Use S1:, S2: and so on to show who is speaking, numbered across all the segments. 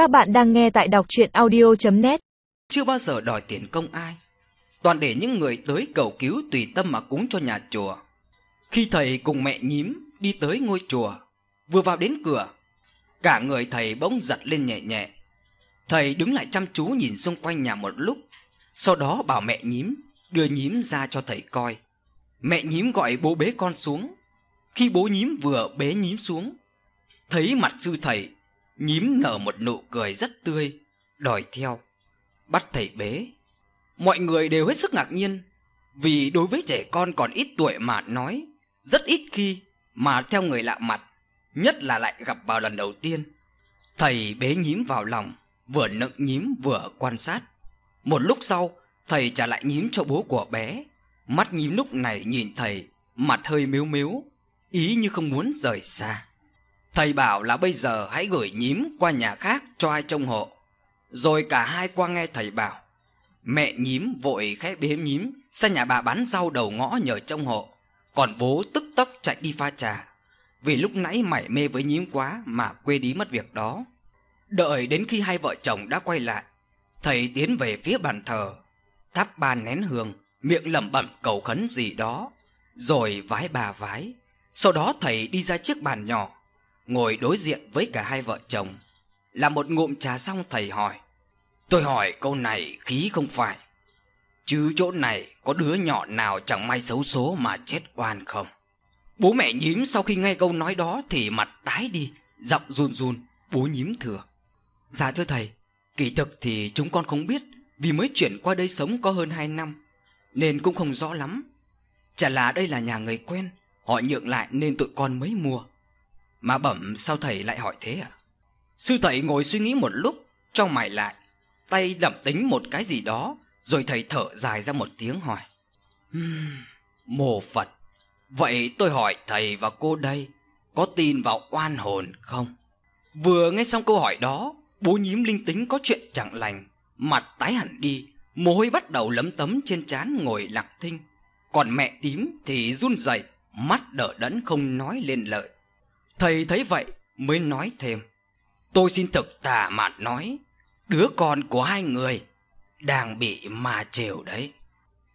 S1: Các bạn đang nghe tại đọc chuyện audio.net
S2: Chưa bao giờ đòi tiền công ai. Toàn để những người tới cầu cứu tùy tâm mà cúng cho nhà chùa. Khi thầy cùng mẹ nhím đi tới ngôi chùa, Vừa vào đến cửa, Cả người thầy bỗng giật lên nhẹ nhẹ. Thầy đứng lại chăm chú nhìn xung quanh nhà một lúc, Sau đó bảo mẹ nhím Đưa nhím ra cho thầy coi. Mẹ nhím gọi bố bế con xuống. Khi bố nhím vừa bế nhím xuống, Thấy mặt sư thầy Nhím nở một nụ cười rất tươi, Đòi theo. Bắt thầy bế. Mọi người đều hết sức ngạc nhiên, Vì đối với trẻ con còn ít tuổi mà nói, Rất ít khi Mà theo người lạ mặt, Nhất là lại gặp vào lần đầu tiên. Thầy bế nhím vào lòng, Vừa nựng nhím vừa quan sát. Một lúc sau, Thầy trả lại nhím cho bố của bé. Mắt nhím lúc này nhìn thầy, Mặt hơi mếu mếu Ý như không muốn rời xa. Thầy bảo là bây giờ hãy gửi nhím qua nhà khác cho ai trông hộ. Rồi cả hai qua nghe thầy bảo, Mẹ nhím vội khẽ bếm nhím sang nhà bà bán rau đầu ngõ nhờ trông hộ, Còn bố tức tốc chạy đi pha trà. Vì lúc nãy mải mê với nhím quá mà quên đi mất việc đó. Đợi đến khi hai vợ chồng đã quay lại, Thầy tiến về phía bàn thờ, Thắp ba nén hương, Miệng lẩm bẩm cầu khấn gì đó, Rồi vái bà vái. Sau đó thầy đi ra chiếc bàn nhỏ Ngồi đối diện với cả hai vợ chồng Làm một ngụm trà xong thầy hỏi. Tôi hỏi câu này khí không phải, Chứ chỗ này có đứa nhỏ nào chẳng may xấu số mà chết oan không? Bố mẹ nhím sau khi nghe câu nói đó Thì mặt tái đi, Giọng run run, Bố nhím thừa. Dạ thưa thầy, Kỳ thực thì chúng con không biết, Vì mới chuyển qua đây sống có hơn 2 năm, Nên cũng không rõ lắm. Chả là đây là nhà người quen, Họ nhượng lại nên tụi con mới mua. Mà bẩm sao thầy lại hỏi thế à Sư thầy ngồi suy nghĩ một lúc Trong mày lại Tay lẩm tính một cái gì đó Rồi thầy thở dài ra một tiếng hỏi. Hmm, Mồ Phật Vậy tôi hỏi thầy và cô đây Có tin vào oan hồn không? Vừa nghe xong câu hỏi đó Bố nhím linh tính có chuyện chẳng lành Mặt tái hẳn đi Mồ hôi bắt đầu lấm tấm trên trán ngồi lặng thinh. Còn mẹ tím thì run rẩy Mắt đỡ đẫn không nói lên lời. Thầy thấy vậy mới nói thêm. Tôi xin thực tà mà nói, Đứa con của hai người Đang bị ma trều đấy.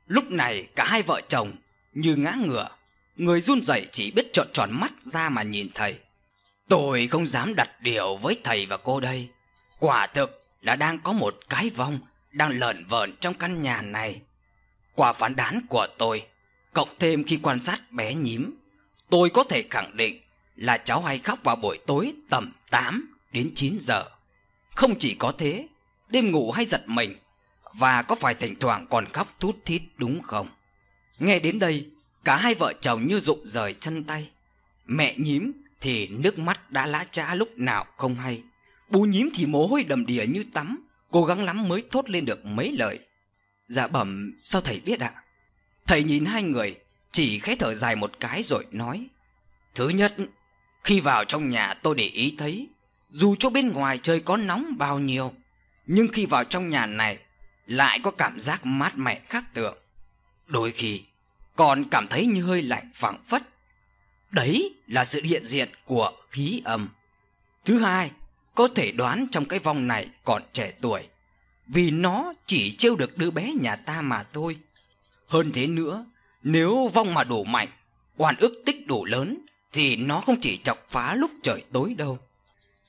S2: Lúc này cả hai vợ chồng Như ngã ngửa Người run rẩy chỉ biết trợn tròn mắt ra mà nhìn thầy. Tôi không dám đặt điều với thầy và cô đây. Quả thực là đang có một cái vong Đang lợn vợn trong căn nhà này. Quả phán đoán của tôi, Cộng thêm khi quan sát bé nhím, Tôi có thể khẳng định là cháu hay khóc vào buổi tối tầm 8 đến 9 giờ. Không chỉ có thế, Đêm ngủ hay giật mình Và có phải thỉnh thoảng còn khóc thút thít đúng không? Nghe đến đây, Cả hai vợ chồng như rụng rời chân tay. Mẹ nhím thì nước mắt đã lã chã lúc nào không hay. Bú nhím thì mồ hôi đầm đìa như tắm, Cố gắng lắm mới thốt lên được mấy lời. Dạ bẩm, sao thầy biết ạ? Thầy nhìn hai người, Chỉ khẽ thở dài một cái rồi nói, Thứ nhất khi vào trong nhà tôi để ý thấy, Dù cho bên ngoài trời có nóng bao nhiêu, Nhưng khi vào trong nhà này Lại có cảm giác mát mẻ khác thường. Đôi khi, Còn cảm thấy như hơi lạnh phảng phất. Đấy là sự hiện diện của khí âm. Thứ hai, Có thể đoán trong cái vong này còn trẻ tuổi, Vì nó chỉ trêu được đứa bé nhà ta mà thôi. Hơn thế nữa, Nếu vong mà đủ mạnh, Oan ức tích đủ lớn thì nó không chỉ chọc phá lúc trời tối đâu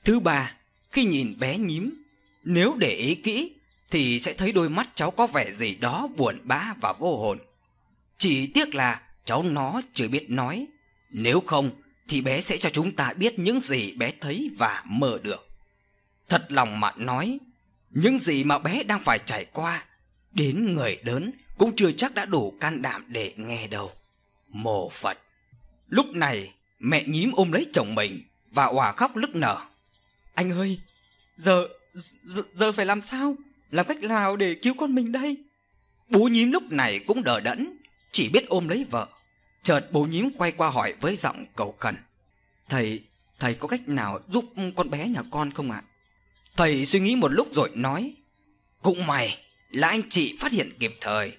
S2: Thứ ba Khi nhìn bé nhím Nếu để ý kỹ Thì sẽ thấy đôi mắt cháu có vẻ gì đó buồn bã và vô hồn Chỉ tiếc là cháu nó chưa biết nói Nếu không thì bé sẽ cho chúng ta biết những gì bé thấy và mơ được. Thật lòng mà nói, những gì mà bé đang phải trải qua, đến người lớn cũng chưa chắc đã đủ can đảm để nghe đâu. Mồ Phật. Lúc này, mẹ nhím ôm lấy chồng mình và òa khóc nức nở. Anh ơi, giờ, giờ, giờ phải làm sao? Làm cách nào để cứu con mình đây? Bố nhím lúc này cũng đờ đẫn, chỉ biết ôm lấy vợ. Chợt bố nhím quay qua hỏi với giọng cầu khẩn. Thầy, thầy có cách nào giúp con bé nhà con không ạ? Thầy suy nghĩ một lúc rồi nói. Cũng mày là anh chị phát hiện kịp thời.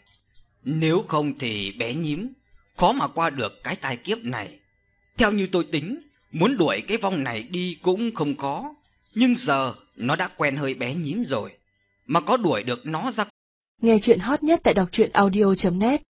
S2: Nếu không thì bé nhím khó mà qua được cái tai kiếp này. Theo như tôi tính, muốn đuổi cái vong này đi cũng không khó. Nhưng giờ Nó đã quen hơi bé nhím rồi, mà có đuổi được nó ra
S3: Nghe chuyện hot nhất tại đọc truyện audio.net